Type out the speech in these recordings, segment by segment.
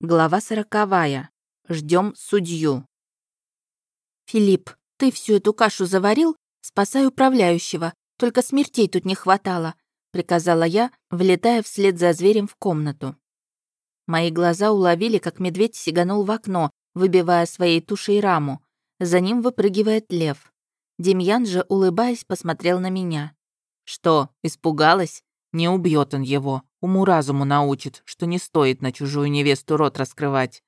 Глава сороковая. Ждем судью. «Филипп, ты всю эту кашу заварил? Спасай управляющего. Только смертей тут не хватало», — приказала я, влетая вслед за зверем в комнату. Мои глаза уловили, как медведь сиганул в окно, выбивая своей тушей раму. За ним выпрыгивает лев. Демьян же, улыбаясь, посмотрел на меня. «Что, испугалась? Не убьет он его. Уму-разуму научит, что не стоит на чужую невесту рот раскрывать.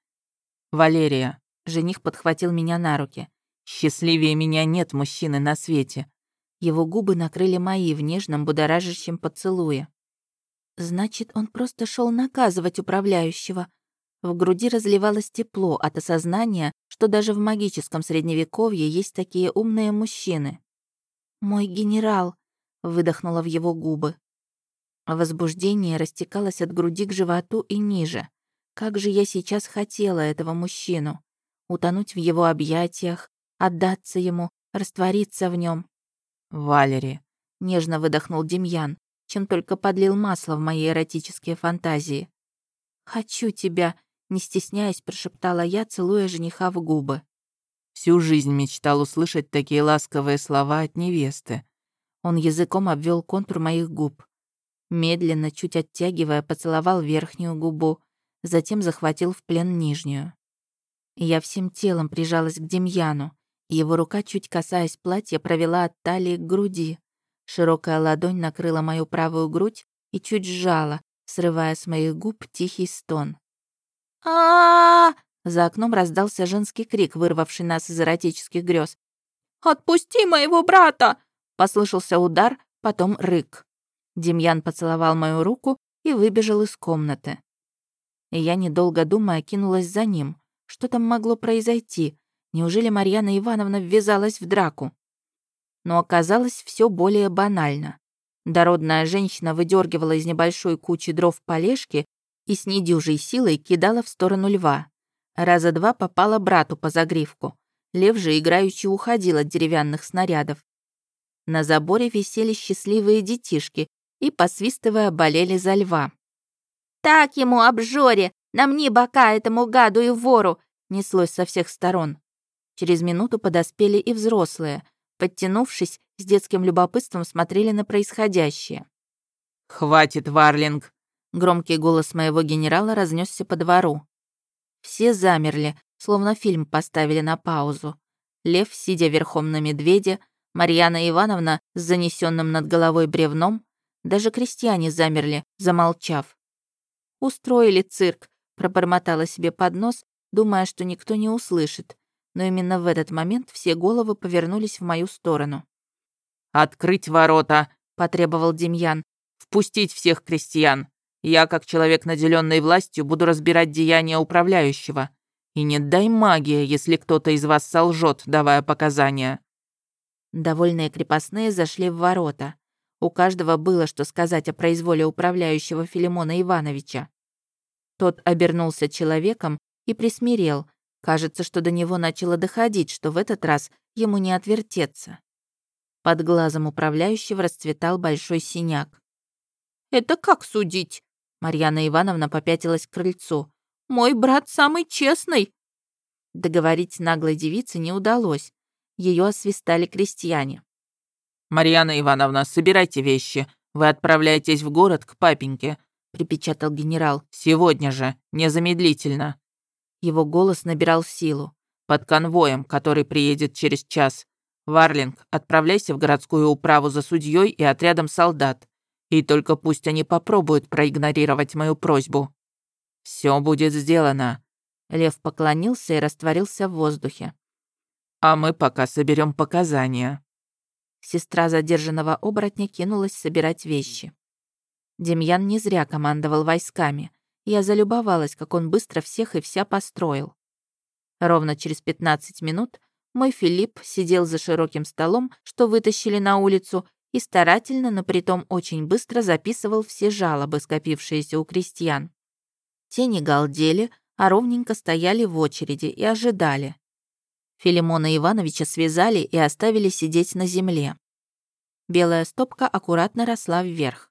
Валерия, жених подхватил меня на руки. Счастливее меня нет мужчины на свете. Его губы накрыли мои в нежном будоражащем поцелуе. Значит, он просто шел наказывать управляющего. В груди разливалось тепло от осознания, что даже в магическом средневековье есть такие умные мужчины. «Мой генерал», — выдохнула в его губы. Возбуждение растекалось от груди к животу и ниже. Как же я сейчас хотела этого мужчину. Утонуть в его объятиях, отдаться ему, раствориться в нем. «Валери», — нежно выдохнул Демьян, чем только подлил масло в мои эротические фантазии. «Хочу тебя», — не стесняясь, прошептала я, целуя жениха в губы. Всю жизнь мечтал услышать такие ласковые слова от невесты. Он языком обвел контур моих губ. Медленно, чуть оттягивая, поцеловал верхнюю губу, затем захватил в плен нижнюю. Я всем телом прижалась к Демьяну. Его рука, чуть касаясь платья, провела от талии к груди. Широкая ладонь накрыла мою правую грудь и чуть сжала, срывая с моих губ тихий стон. а За окном раздался женский крик, вырвавший нас из эротических грез. «Отпусти моего брата!» Послышался удар, потом рык. Демьян поцеловал мою руку и выбежал из комнаты. Я, недолго думая, кинулась за ним. Что там могло произойти? Неужели Марьяна Ивановна ввязалась в драку? Но оказалось все более банально. Дородная женщина выдергивала из небольшой кучи дров полежки и с недюжей силой кидала в сторону льва. Раза два попала брату по загривку. Лев же играючи уходил от деревянных снарядов. На заборе висели счастливые детишки и, посвистывая, болели за льва. «Так ему, обжоре! Намни бока этому гаду и вору!» неслось со всех сторон. Через минуту подоспели и взрослые. Подтянувшись, с детским любопытством смотрели на происходящее. «Хватит, Варлинг!» Громкий голос моего генерала разнесся по двору. Все замерли, словно фильм поставили на паузу. Лев, сидя верхом на медведе, Марьяна Ивановна с занесенным над головой бревном, даже крестьяне замерли, замолчав. «Устроили цирк», — пробормотала себе под нос, думая, что никто не услышит. Но именно в этот момент все головы повернулись в мою сторону. «Открыть ворота!» — потребовал Демьян. «Впустить всех крестьян! Я, как человек, наделенный властью, буду разбирать деяния управляющего. И не дай магия, если кто-то из вас солжет, давая показания». Довольные крепостные зашли в ворота. У каждого было что сказать о произволе управляющего Филимона Ивановича. Тот обернулся человеком и присмирел. Кажется, что до него начало доходить, что в этот раз ему не отвертеться. Под глазом управляющего расцветал большой синяк. «Это как судить?» Марьяна Ивановна попятилась к крыльцу. «Мой брат самый честный!» Договорить наглой девице не удалось ее освистали крестьяне. «Марьяна Ивановна, собирайте вещи. Вы отправляетесь в город к папеньке», — припечатал генерал. «Сегодня же, незамедлительно». Его голос набирал силу. «Под конвоем, который приедет через час. Варлинг, отправляйся в городскую управу за судьей и отрядом солдат. И только пусть они попробуют проигнорировать мою просьбу. Все будет сделано». Лев поклонился и растворился в воздухе. А мы пока соберем показания». Сестра задержанного оборотня кинулась собирать вещи. Демьян не зря командовал войсками. Я залюбовалась, как он быстро всех и вся построил. Ровно через 15 минут мой Филипп сидел за широким столом, что вытащили на улицу, и старательно, но притом очень быстро записывал все жалобы, скопившиеся у крестьян. Те не галдели, а ровненько стояли в очереди и ожидали. Филимона Ивановича связали и оставили сидеть на земле. Белая стопка аккуратно росла вверх.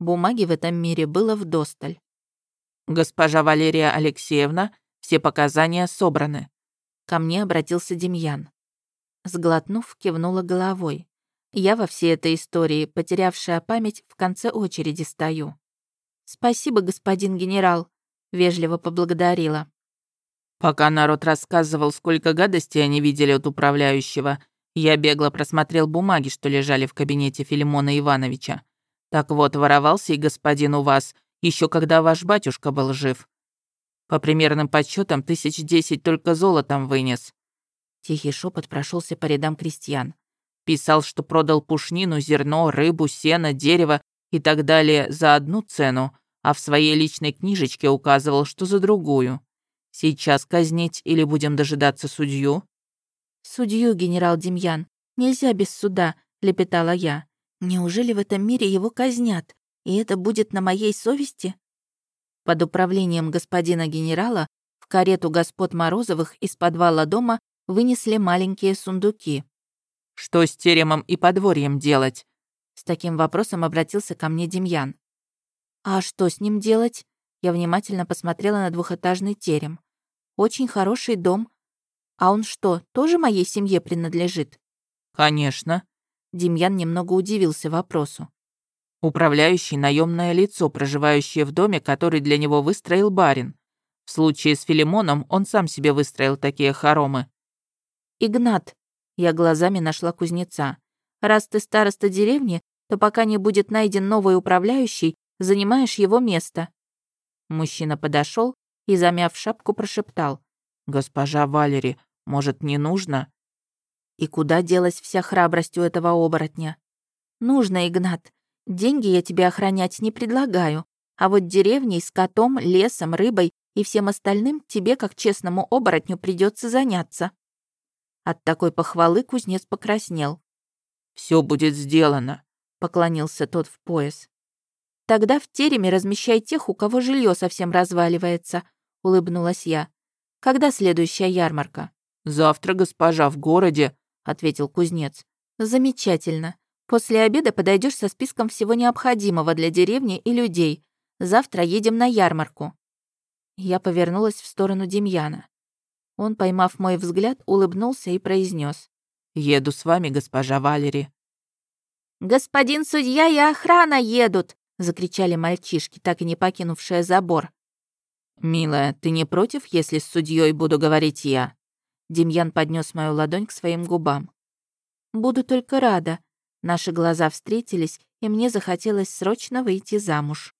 Бумаги в этом мире было вдосталь. «Госпожа Валерия Алексеевна, все показания собраны». Ко мне обратился Демьян. Сглотнув, кивнула головой. Я во всей этой истории, потерявшая память, в конце очереди стою. «Спасибо, господин генерал», — вежливо поблагодарила. Пока народ рассказывал, сколько гадостей они видели от управляющего, я бегло просмотрел бумаги, что лежали в кабинете Филимона Ивановича. Так вот, воровался и господин у вас, еще когда ваш батюшка был жив. По примерным подсчетам, тысяч десять только золотом вынес. Тихий шепот прошелся по рядам крестьян. Писал, что продал пушнину, зерно, рыбу, сено, дерево и так далее за одну цену, а в своей личной книжечке указывал, что за другую. Сейчас казнить или будем дожидаться судью? Судью, генерал Демьян, нельзя без суда, лепетала я. Неужели в этом мире его казнят? И это будет на моей совести? Под управлением господина генерала в карету господ Морозовых из подвала дома вынесли маленькие сундуки. «Что с теремом и подворьем делать?» С таким вопросом обратился ко мне Демьян. «А что с ним делать?» Я внимательно посмотрела на двухэтажный терем. «Очень хороший дом. А он что, тоже моей семье принадлежит?» «Конечно». Демьян немного удивился вопросу. «Управляющий наемное лицо, проживающее в доме, который для него выстроил барин. В случае с Филимоном он сам себе выстроил такие хоромы. «Игнат», — я глазами нашла кузнеца, «раз ты староста деревни, то пока не будет найден новый управляющий, занимаешь его место». Мужчина подошел и, замяв шапку, прошептал. «Госпожа Валери, может, не нужно?» И куда делась вся храбрость у этого оборотня? «Нужно, Игнат. Деньги я тебе охранять не предлагаю, а вот деревней, скотом, лесом, рыбой и всем остальным тебе, как честному оборотню, придется заняться». От такой похвалы кузнец покраснел. Все будет сделано», — поклонился тот в пояс. «Тогда в тереме размещай тех, у кого жилье совсем разваливается», — улыбнулась я. «Когда следующая ярмарка?» «Завтра, госпожа, в городе», — ответил кузнец. «Замечательно. После обеда подойдешь со списком всего необходимого для деревни и людей. Завтра едем на ярмарку». Я повернулась в сторону Демьяна. Он, поймав мой взгляд, улыбнулся и произнес: «Еду с вами, госпожа Валери». «Господин судья и охрана едут!» — закричали мальчишки, так и не покинувшие забор. «Милая, ты не против, если с судьей буду говорить я?» Демьян поднес мою ладонь к своим губам. «Буду только рада». Наши глаза встретились, и мне захотелось срочно выйти замуж.